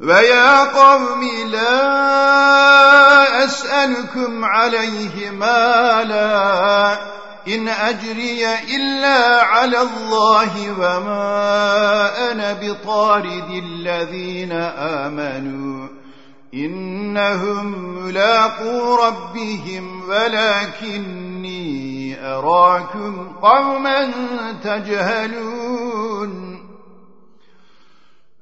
ويا قوم لا أسألكم عليه مالا إن أجري إلا على الله وما أنا بطارد الذين آمنوا إنهم ملاقوا ربهم ولكني أراكم قوما تجهلون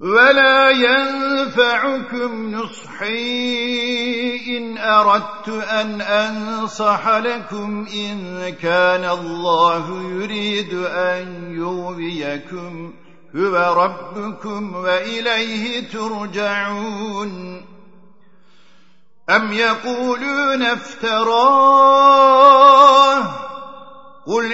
ولا ينفعكم نصحي إن أردت أن أنصح لكم إن كان الله يريد أن يوبيكم هو ربكم وإليه ترجعون أم يقولون افتراه